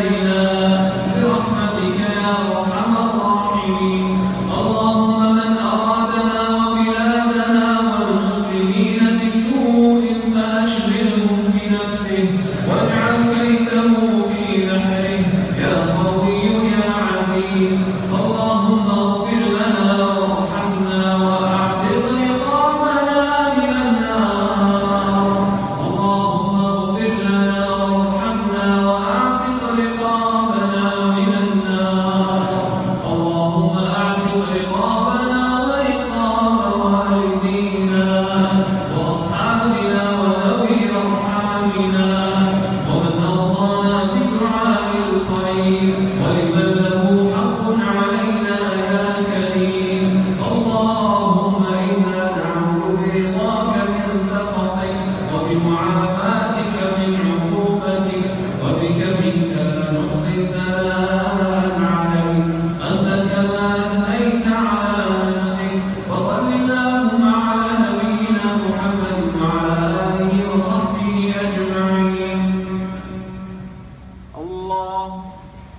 أَنْهَارِنَا